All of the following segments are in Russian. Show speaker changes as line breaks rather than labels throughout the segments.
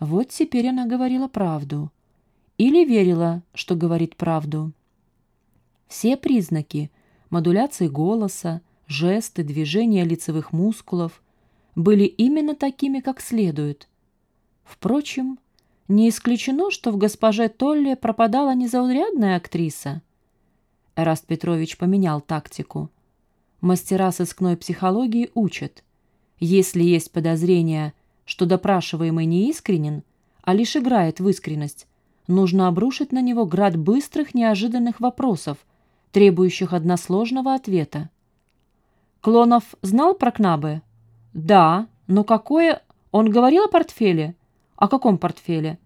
Вот теперь она говорила правду. Или верила, что говорит правду. Все признаки – модуляции голоса, жесты, движения лицевых мускулов – были именно такими, как следует. Впрочем, не исключено, что в госпоже Толле пропадала незаурядная актриса. Эраст Петрович поменял тактику. Мастера сыскной психологии учат. Если есть подозрение, что допрашиваемый не искренен, а лишь играет в искренность, нужно обрушить на него град быстрых, неожиданных вопросов, требующих односложного ответа. Клонов знал про Кнабе? Да, но какое... Он говорил о портфеле? О каком портфеле?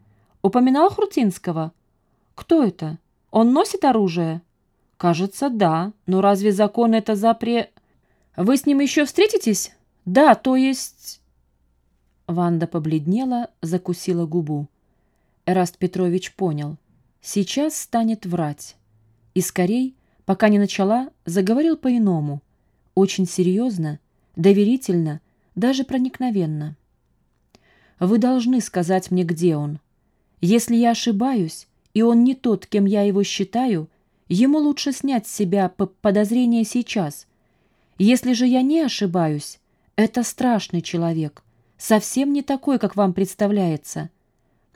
Упоминал Хрутинского? Кто это? Он носит оружие? «Кажется, да. Но разве закон это запре...» «Вы с ним еще встретитесь?» «Да, то есть...» Ванда побледнела, закусила губу. Эраст Петрович понял. Сейчас станет врать. И скорей, пока не начала, заговорил по-иному. Очень серьезно, доверительно, даже проникновенно. «Вы должны сказать мне, где он. Если я ошибаюсь, и он не тот, кем я его считаю, Ему лучше снять с себя подозрение сейчас. Если же я не ошибаюсь, это страшный человек, совсем не такой, как вам представляется.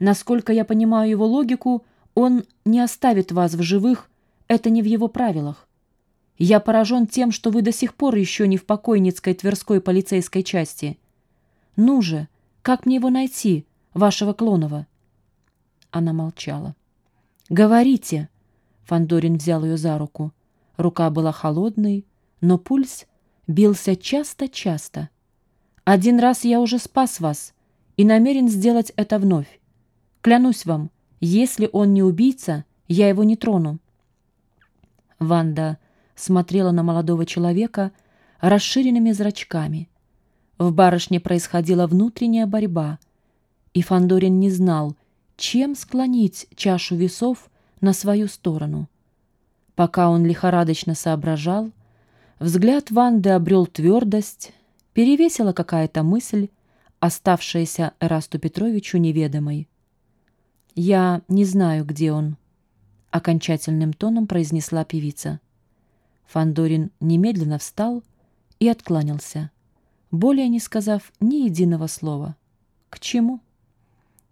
Насколько я понимаю его логику, он не оставит вас в живых, это не в его правилах. Я поражен тем, что вы до сих пор еще не в покойницкой Тверской полицейской части. Ну же, как мне его найти, вашего Клонова?» Она молчала. «Говорите!» Фандорин взял ее за руку. Рука была холодной, но пульс бился часто-часто. «Один раз я уже спас вас и намерен сделать это вновь. Клянусь вам, если он не убийца, я его не трону». Ванда смотрела на молодого человека расширенными зрачками. В барышне происходила внутренняя борьба, и Фандорин не знал, чем склонить чашу весов на свою сторону. Пока он лихорадочно соображал, взгляд Ванды обрел твердость, перевесила какая-то мысль, оставшаяся Эрасту Петровичу неведомой. «Я не знаю, где он», — окончательным тоном произнесла певица. Фандорин немедленно встал и откланялся, более не сказав ни единого слова. К чему?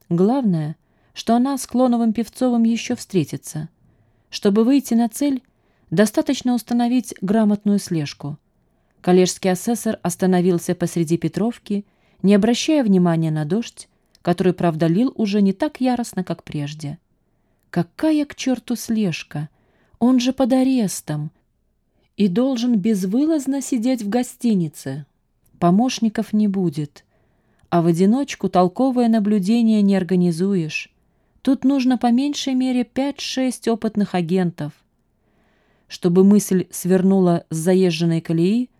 Главное — что она с Клоновым Певцовым еще встретится. Чтобы выйти на цель, достаточно установить грамотную слежку. Коллежский асессор остановился посреди Петровки, не обращая внимания на дождь, который, правда, лил уже не так яростно, как прежде. Какая к черту слежка? Он же под арестом и должен безвылазно сидеть в гостинице. Помощников не будет, а в одиночку толковое наблюдение не организуешь. Тут нужно по меньшей мере 5-6 опытных агентов. Чтобы мысль свернула с заезженной колеи,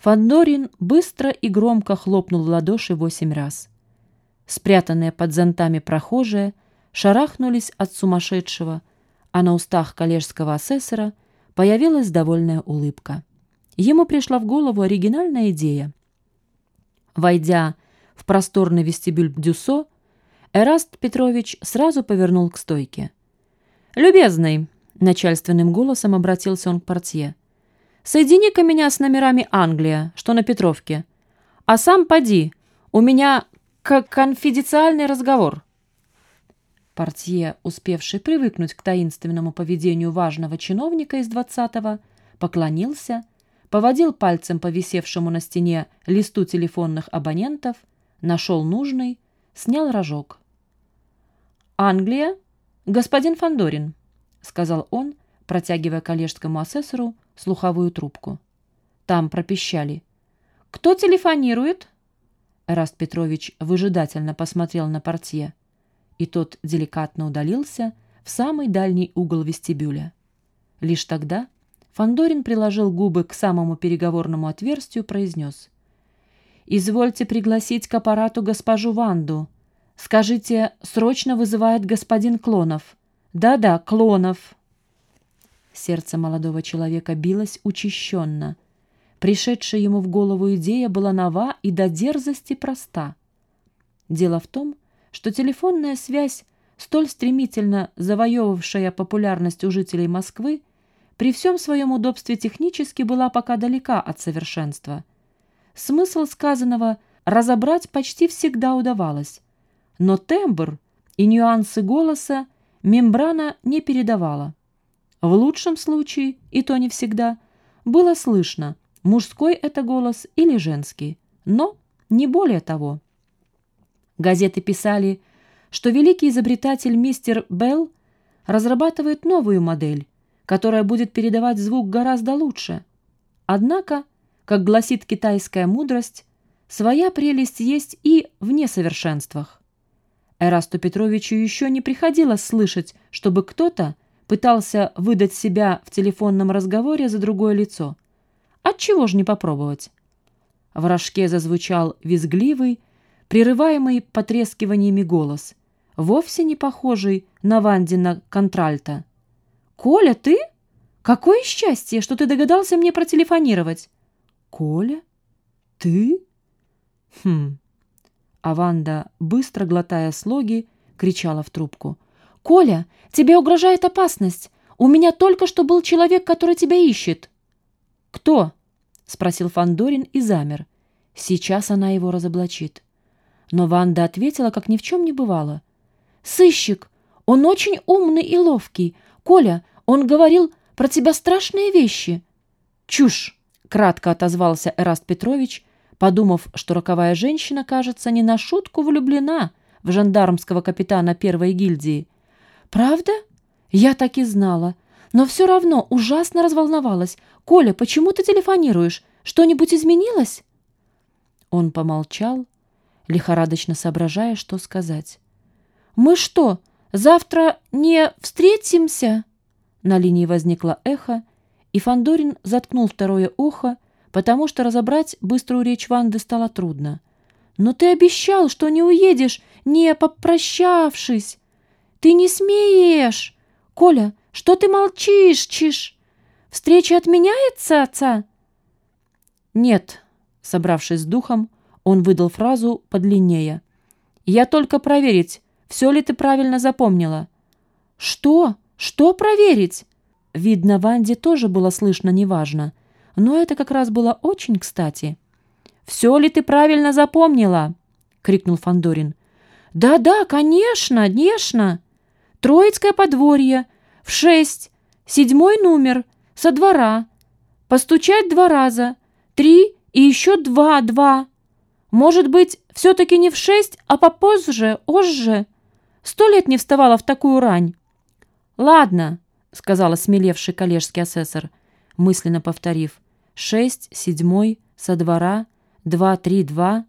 Фандорин быстро и громко хлопнул ладоши восемь раз. Спрятанные под зонтами прохожие шарахнулись от сумасшедшего, а на устах коллежского асессора появилась довольная улыбка. Ему пришла в голову оригинальная идея. Войдя в просторный вестибюль Дюсо, Эраст Петрович сразу повернул к стойке. «Любезный», — начальственным голосом обратился он к портье, «соедини-ка меня с номерами Англия, что на Петровке. А сам поди, у меня конфиденциальный разговор». Портье, успевший привыкнуть к таинственному поведению важного чиновника из двадцатого, поклонился, поводил пальцем по висевшему на стене листу телефонных абонентов, нашел нужный, снял рожок. «Англия? Господин Фандорин», — сказал он, протягивая коллежскому асессору слуховую трубку. Там пропищали. «Кто телефонирует?» Раст Петрович выжидательно посмотрел на портье, и тот деликатно удалился в самый дальний угол вестибюля. Лишь тогда Фандорин приложил губы к самому переговорному отверстию, произнес. «Извольте пригласить к аппарату госпожу Ванду», Скажите, срочно вызывает господин Клонов. Да-да, Клонов. Сердце молодого человека билось учащенно. Пришедшая ему в голову идея была нова и до дерзости проста. Дело в том, что телефонная связь, столь стремительно завоевывавшая популярность у жителей Москвы, при всем своем удобстве технически была пока далека от совершенства. Смысл сказанного разобрать почти всегда удавалось, но тембр и нюансы голоса мембрана не передавала. В лучшем случае, и то не всегда, было слышно, мужской это голос или женский, но не более того. Газеты писали, что великий изобретатель мистер Белл разрабатывает новую модель, которая будет передавать звук гораздо лучше. Однако, как гласит китайская мудрость, своя прелесть есть и в несовершенствах. Эрасту Петровичу еще не приходилось слышать, чтобы кто-то пытался выдать себя в телефонном разговоре за другое лицо. Отчего же не попробовать? В рожке зазвучал визгливый, прерываемый потрескиваниями голос, вовсе не похожий на Вандина контральта. «Коля, ты? Какое счастье, что ты догадался мне протелефонировать!» «Коля? Ты?» «Хм...» А Ванда, быстро глотая слоги, кричала в трубку – «Коля, тебе угрожает опасность. У меня только что был человек, который тебя ищет». «Кто?» — спросил Фандорин и замер. Сейчас она его разоблачит. Но Ванда ответила, как ни в чем не бывало. «Сыщик! Он очень умный и ловкий. Коля, он говорил про тебя страшные вещи». «Чушь!» — кратко отозвался Эраст Петрович, подумав, что роковая женщина, кажется, не на шутку влюблена в жандармского капитана первой гильдии. «Правда? Я так и знала. Но все равно ужасно разволновалась. Коля, почему ты телефонируешь? Что-нибудь изменилось?» Он помолчал, лихорадочно соображая, что сказать. «Мы что, завтра не встретимся?» На линии возникло эхо, и Фандорин заткнул второе ухо, потому что разобрать быструю речь Ванды стало трудно. «Но ты обещал, что не уедешь, не попрощавшись!» «Ты не смеешь! Коля, что ты молчишь, чиш? Встреча отменяется, отца?» «Нет», — собравшись с духом, он выдал фразу подлиннее. «Я только проверить, все ли ты правильно запомнила». «Что? Что проверить?» Видно, Ванде тоже было слышно неважно, но это как раз было очень кстати. «Все ли ты правильно запомнила?» — крикнул Фандорин. «Да-да, конечно, конечно!» Троицкое подворье, в шесть, седьмой номер, со двора. Постучать два раза, три и еще два-два. Может быть, все-таки не в шесть, а попозже, озже. Сто лет не вставала в такую рань. «Ладно», — сказала смелевший коллежский асессор, мысленно повторив. «Шесть, седьмой, со двора, два, три, два,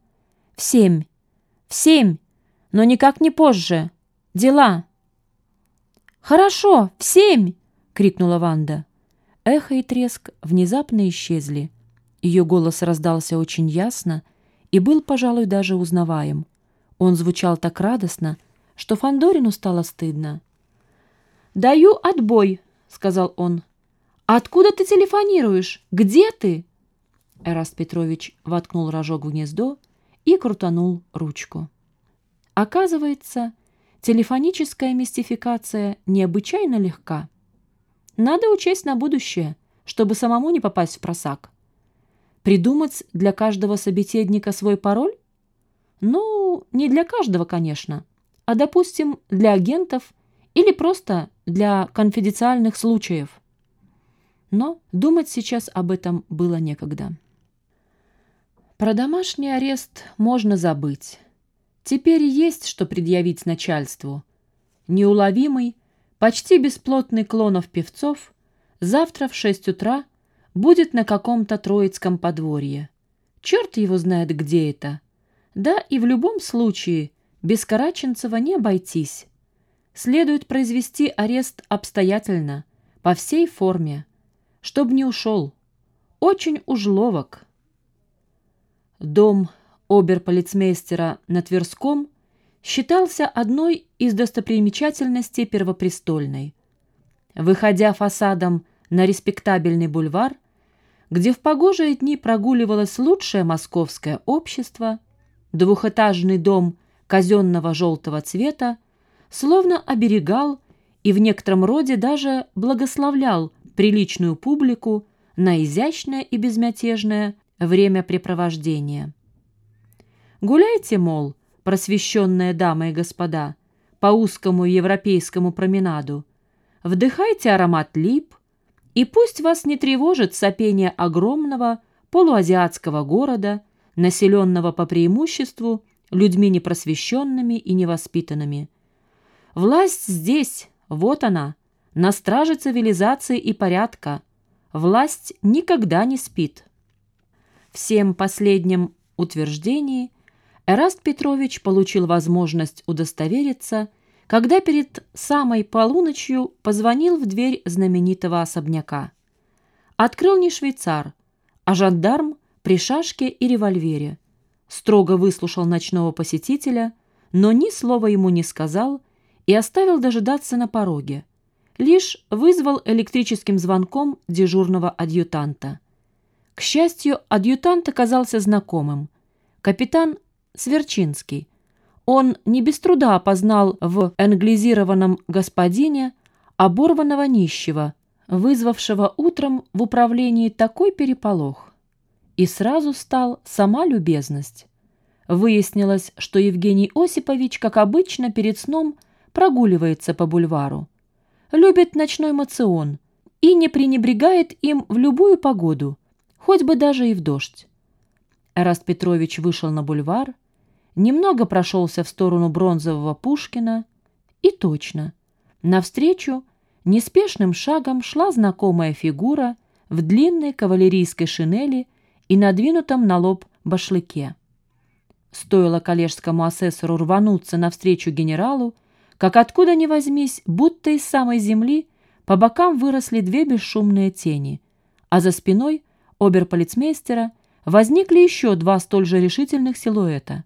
в семь. В семь, но никак не позже. Дела». «Хорошо, в семь!» — крикнула Ванда. Эхо и треск внезапно исчезли. Ее голос раздался очень ясно и был, пожалуй, даже узнаваем. Он звучал так радостно, что Фандорину стало стыдно. «Даю отбой», — сказал он. «Откуда ты телефонируешь? Где ты?» Эраст Петрович воткнул рожок в гнездо и крутанул ручку. Оказывается, телефоническая мистификация необычайно легка. Надо учесть на будущее, чтобы самому не попасть в просак. Придумать для каждого собеседника свой пароль? Ну, не для каждого, конечно, а, допустим, для агентов или просто для конфиденциальных случаев. Но думать сейчас об этом было некогда. Про домашний арест можно забыть. Теперь есть что предъявить начальству. Неуловимый, почти бесплотный Клонов-Певцов завтра в шесть утра будет на каком-то троицком подворье. Черт его знает, где это. Да и в любом случае без Караченцева не обойтись. Следует произвести арест обстоятельно, по всей форме, чтоб не ушел. Очень уж ловок. Дом оберполицмейстера на Тверском считался одной из достопримечательностей Первопрестольной. Выходя фасадом на респектабельный бульвар, где в погожие дни прогуливалось лучшее московское общество, двухэтажный дом казенного желтого цвета, словно оберегал и в некотором роде даже благословлял приличную публику на изящное и безмятежное времяпрепровождение. Гуляйте, мол, просвещенные дамы и господа, по узкому европейскому променаду, вдыхайте аромат лип, и пусть вас не тревожит сопение огромного полуазиатского города, населенного по преимуществу людьми непросвещенными и невоспитанными. Власть здесь, вот она, на страже цивилизации и порядка. Власть никогда не спит. Всем последним утверждении Эраст Петрович получил возможность удостовериться, когда перед самой полуночью позвонил в дверь знаменитого особняка. Открыл не швейцар, а жандарм при шашке и револьвере. Строго выслушал ночного посетителя, но ни слова ему не сказал и оставил дожидаться на пороге. Лишь вызвал электрическим звонком дежурного адъютанта. К счастью, адъютант оказался знакомым. Капитан Сверчинский. Он не без труда опознал в англизированном господине оборванного нищего, вызвавшего утром в управлении такой переполох. И сразу стал сама любезность. Выяснилось, что Евгений Осипович, как обычно, перед сном прогуливается по бульвару. Любит ночной мацион и не пренебрегает им в любую погоду, хоть бы даже и в дождь. Эраст Петрович вышел на бульвар, немного прошелся в сторону бронзового Пушкина, и точно, навстречу неспешным шагом шла знакомая фигура в длинной кавалерийской шинели и надвинутом на лоб башлыке. Стоило коллежскому асессору рвануться навстречу генералу, как откуда ни возьмись, будто из самой земли, по бокам выросли две бесшумные тени, а за спиной оберполицмейстера возникли еще два столь же решительных силуэта.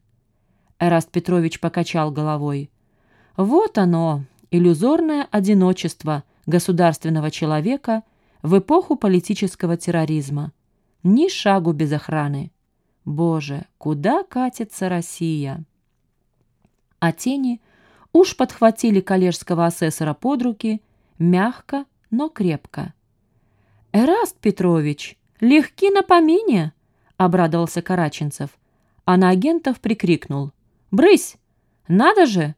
Эраст Петрович покачал головой. Вот оно, иллюзорное одиночество государственного человека в эпоху политического терроризма. Ни шагу без охраны. Боже, куда катится Россия? А тени уж подхватили коллежского асессора под руки, мягко, но крепко. «Эраст Петрович!» «Легки на помине!» — обрадовался Караченцев. А на агентов прикрикнул. «Брысь! Надо же!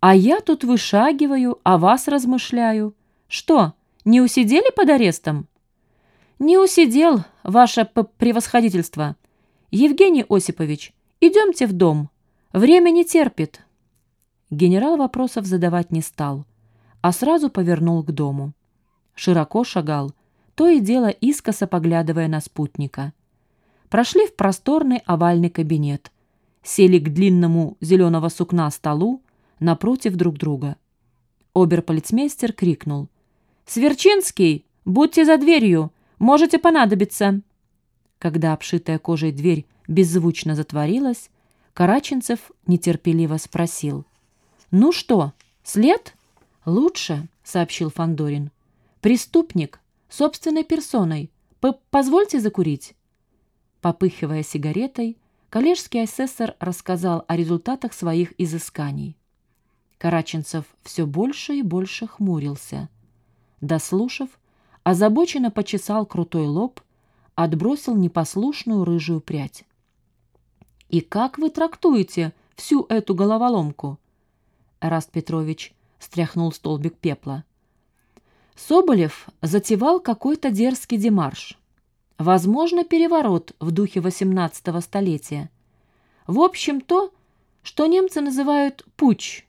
А я тут вышагиваю, о вас размышляю. Что, не усидели под арестом?» «Не усидел, ваше превосходительство. Евгений Осипович, идемте в дом. Время не терпит». Генерал вопросов задавать не стал, а сразу повернул к дому. Широко шагал, то и дело искоса поглядывая на спутника. Прошли в просторный овальный кабинет, сели к длинному зеленого сукна столу напротив друг друга. Оберполицмейстер крикнул. «Сверчинский, будьте за дверью, можете понадобиться!» Когда обшитая кожей дверь беззвучно затворилась, Караченцев нетерпеливо спросил. «Ну что, след?» «Лучше», — сообщил Фандорин. «Преступник собственной персоной. П Позвольте закурить». Попыхивая сигаретой, коллежский асессор рассказал о результатах своих изысканий. Караченцев все больше и больше хмурился. Дослушав, озабоченно почесал крутой лоб, отбросил непослушную рыжую прядь. «И как вы трактуете всю эту головоломку?» Раст Петрович стряхнул столбик пепла. Соболев затевал какой-то дерзкий демарш. Возможно, переворот в духе XVIII столетия. В общем, то, что немцы называют «путь».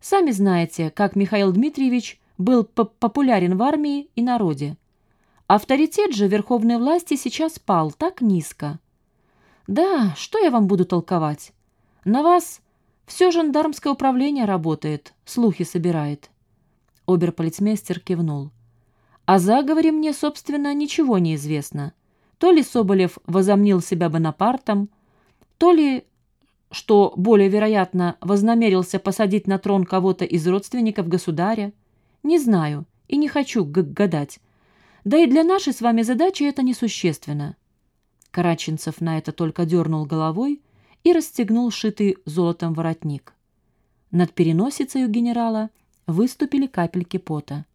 Сами знаете, как Михаил Дмитриевич был популярен в армии и народе. Авторитет же верховной власти сейчас пал так низко. Да, что я вам буду толковать? На вас все жандармское управление работает, слухи собирает. Оберполицмейстер кивнул. О заговоре мне, собственно, ничего не известно. То ли Соболев возомнил себя Бонапартом, то ли, что более вероятно, вознамерился посадить на трон кого-то из родственников государя. Не знаю и не хочу гадать. Да и для нашей с вами задачи это несущественно. Караченцев на это только дернул головой и расстегнул шитый золотом воротник. Над переносицей у генерала выступили капельки пота.